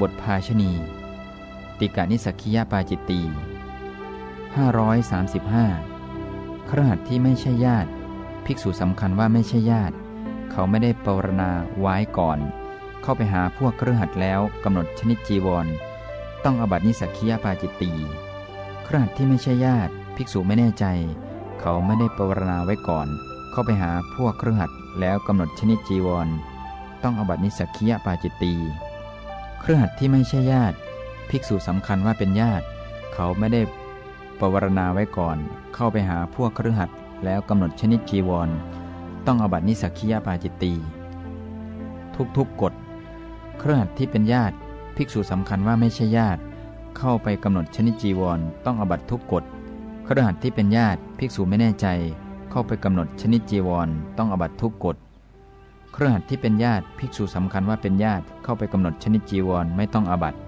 บทภาชณี ติกานิสักคียปาจิตตี535ครหัสที่ไม่ใช่ญาติ ภิกษุสำคัญว่าไม่ใช่ญาติ เขาไม่ได้ปรณาไว้ก่อน เข้าไปหาพวกเครือหัดแล้วกำหนดชนิดจีวร ต้องอบัตินิสักคียปาจิตตีครหัสที่ไม่ใช่ญาติ ภิกษุไม่แน่ใจ เขาไม่ได้ปรณาไว้ก่อน เข้าไปหาพวกเครือหัดแล้วกำหนดชนิดจีวร ต้องอบัตินิสักคียปาจิตตี เครือหัดที่ไม่ใช่ญาติ ภิกษุสำคัญว่าเป็นญาติ เขาไม่ได้ปวารณาไว้ก่อน เข้าไปหาพวกเครือหัดแล้วกำหนดชนิดจีวร ต้องอบัตินิสักคียปาจิตตี ทุกๆกฎเครือหัดที่เป็นญาติ ภิกษุสำคัญว่าไม่ใช่ญาติ เข้าไปกำหนดชนิดจีวร ต้องอบัตทุกกฎเครือหัดที่เป็นญาติ ภิกษุไม่แน่ใจ เข้าไปกำหนดชนิดจีวร ต้องอบัตทุกกฎ เครือหัดที่เป็นญาติภิกษุสำคัญว่าเป็นญาติเข้าไปกำหนดชนิดจีวรไม่ต้องอาบัติ